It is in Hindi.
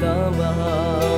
तबा